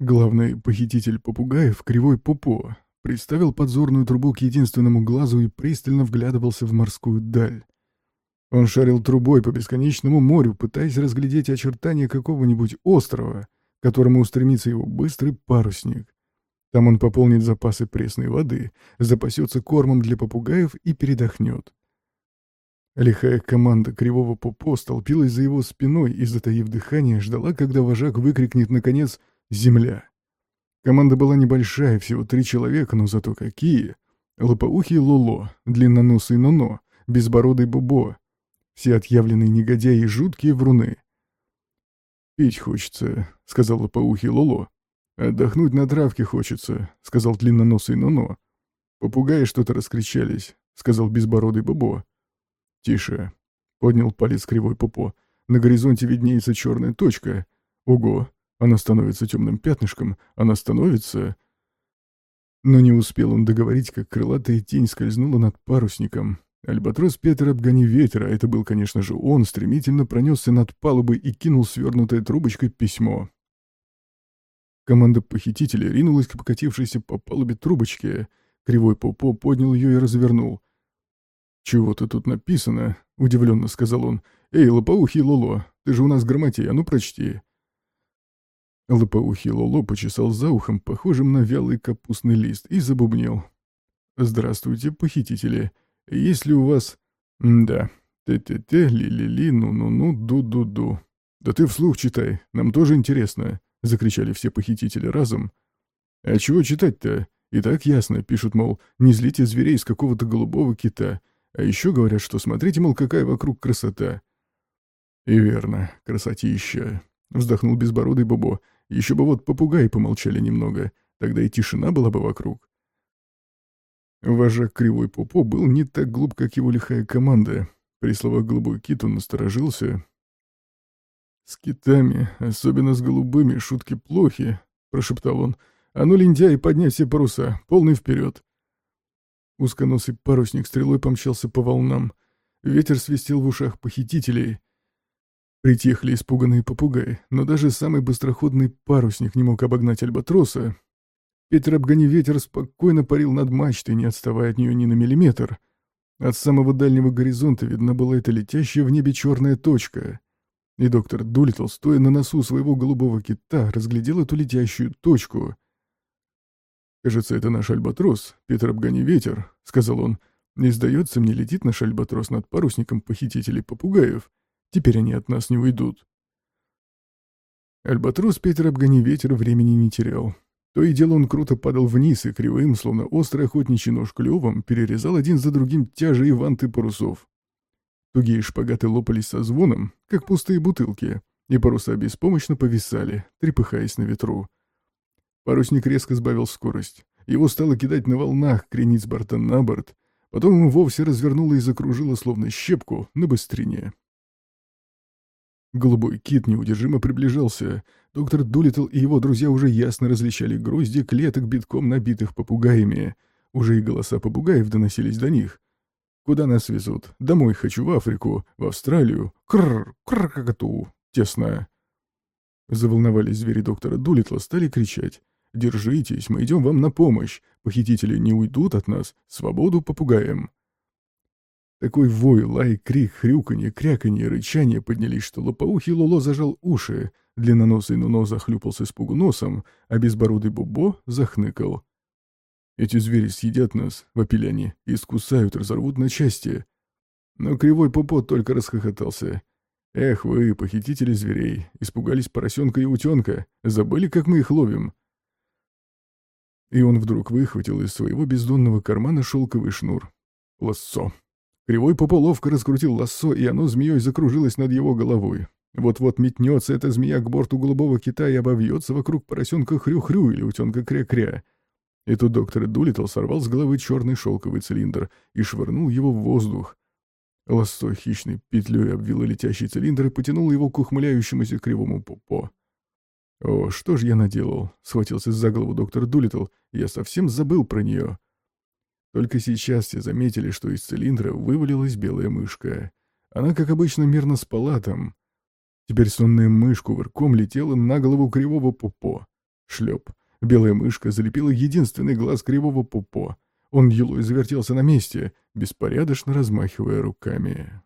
Главный похититель попугаев, Кривой Попо, приставил подзорную трубу к единственному глазу и пристально вглядывался в морскую даль. Он шарил трубой по бесконечному морю, пытаясь разглядеть очертания какого-нибудь острова, к которому устремится его быстрый парусник. Там он пополнит запасы пресной воды, запасется кормом для попугаев и передохнет. Лихая команда Кривого Попо столпилась за его спиной и, затаив дыхание, ждала, когда вожак выкрикнет, наконец, «Земля!». Команда была небольшая, всего три человека, но зато какие! Лопоухий Лоло, длинноносый Ноно, безбородый Бубо, все отъявленные негодяи и жуткие вруны. «Пить хочется», — сказал лопоухий Лоло. «Отдохнуть на травке хочется», — сказал длинноносый Ноно. «Попугаи что-то раскричались», — сказал безбородый Бобо. «Тише», — поднял палец кривой Попо. «На горизонте виднеется черная точка. Ого, она становится темным пятнышком, она становится...» Но не успел он договорить, как крылатая тень скользнула над парусником. Альбатрос Петр обгони ветер, а это был, конечно же, он, стремительно пронесся над палубой и кинул свернутой трубочкой письмо. Команда похитителя ринулась к покатившейся по палубе трубочке. Кривой Попо поднял ее и развернул. «Чего-то тут написано», — удивленно сказал он. «Эй, лопоухий Лоло, ты же у нас грамотей, а ну прочти». Лопоухий Лоло почесал за ухом, похожим на вялый капустный лист, и забубнил. «Здравствуйте, похитители. Есть ли у вас...» «Да. Т-т-т, ли-ли-ли, ну-ну-ну, ду-ду-ду». «Да ты вслух читай, нам тоже интересно». — закричали все похитители разом. «А чего читать-то? И так ясно, пишут, мол, не злите зверей из какого-то голубого кита. А еще говорят, что смотрите, мол, какая вокруг красота». «И верно, красотища», — вздохнул безбородый Бобо. «Еще бы вот попугаи помолчали немного, тогда и тишина была бы вокруг». Вожак Кривой Попо был не так глуп, как его лихая команда. При словах «голубой кит» он насторожился, «С китами, особенно с голубыми, шутки плохи», — прошептал он. «А ну, лентяй, поднять все паруса, полный вперед!» Узконосый парусник стрелой помчался по волнам. Ветер свистел в ушах похитителей. Притихли испуганные попугаи, но даже самый быстроходный парусник не мог обогнать альбатроса. Петр обгони ветер спокойно парил над мачтой, не отставая от нее ни на миллиметр. От самого дальнего горизонта видна была эта летящая в небе черная точка. И доктор Дулитл, стоя на носу своего голубого кита, разглядел эту летящую точку. «Кажется, это наш альбатрос. Питер, обгони ветер», — сказал он. «Не сдается мне, летит наш альбатрос над парусником похитителей попугаев. Теперь они от нас не уйдут». Альбатрос Питер, обгони ветер, времени не терял. То и дело он круто падал вниз и кривым, словно острый охотничий нож клювом, перерезал один за другим тяжи ванты парусов. Тугие шпагаты лопались со звоном, как пустые бутылки, и паруса беспомощно повисали, трепыхаясь на ветру. Парусник резко сбавил скорость. Его стало кидать на волнах, кренить с борта на борт. Потом ему вовсе развернуло и закружило, словно щепку, на быстрине. Голубой кит неудержимо приближался. Доктор Дулитл и его друзья уже ясно различали грозди клеток, битком набитых попугаями. Уже и голоса попугаев доносились до них. Куда нас везут? Домой хочу, в Африку, в Австралию. Крррр, крррр, Тесно. Заволновались звери доктора Дулитла, стали кричать. «Держитесь, мы идем вам на помощь. Похитители не уйдут от нас. Свободу попугаем». Такой вой, лай, крик, хрюканье, кряканье, рычание поднялись, что лопоухий Лоло зажал уши, длинноносый Нуно захлюпал с испугу носом, а безбородый Бубо захныкал. Эти звери съедят нас, вопили они, искусают, разорвут на части. Но кривой попот только расхохотался. Эх вы, похитители зверей, испугались поросенка и утенка, забыли, как мы их ловим. И он вдруг выхватил из своего бездонного кармана шелковый шнур. Лассо. Кривой попо ловко раскрутил лассо, и оно змеей закружилось над его головой. Вот-вот метнется эта змея к борту голубого кита и обовьется вокруг поросенка хрю-хрю или утенка кря-кря. И тут доктор Дулитл сорвал с головы черный шелковый цилиндр и швырнул его в воздух. Лассо хищной петлей обвило летящий цилиндр и потянул его к ухмыляющемуся кривому попо. «О, что ж я наделал?» — схватился за голову доктор Дулитл. «Я совсем забыл про нее». Только сейчас все заметили, что из цилиндра вывалилась белая мышка. Она, как обычно, мирно спала там. Теперь сонная мышь кувырком летела на голову кривого попо. Шлеп. Белая мышка залепила единственный глаз кривого пупо. Он елой завертелся на месте, беспорядочно размахивая руками.